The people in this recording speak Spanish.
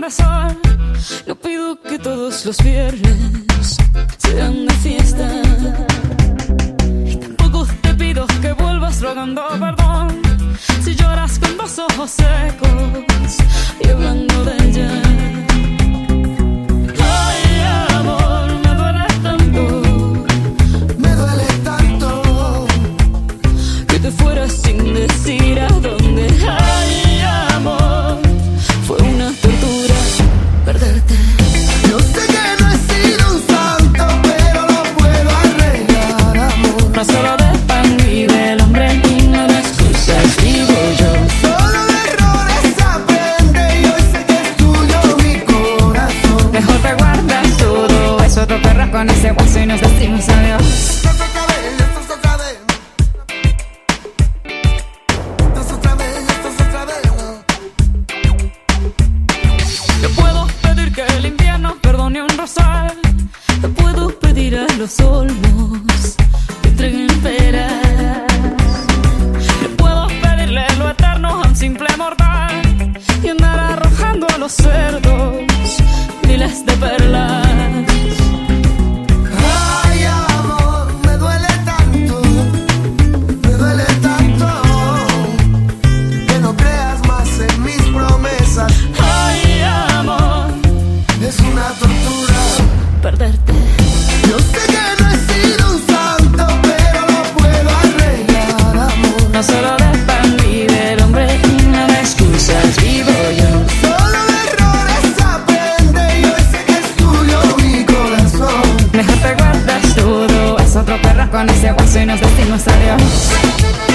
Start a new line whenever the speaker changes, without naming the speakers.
corazón. No pido que todos los viernes sean de fiesta. Y tampoco te pido que vuelvas rogando perdón. Si lloras con los ojos secos y hablando de ella. Con ese y nos puedo pedir que el invierno perdone un rosal. Te puedo pedir a los olmos que entreguen peras. Te puedo pedirle lo eterno a un simple mortal y andar arrojando a los cerdos miles de perlas. Con ese hueso y nos decimos adiós.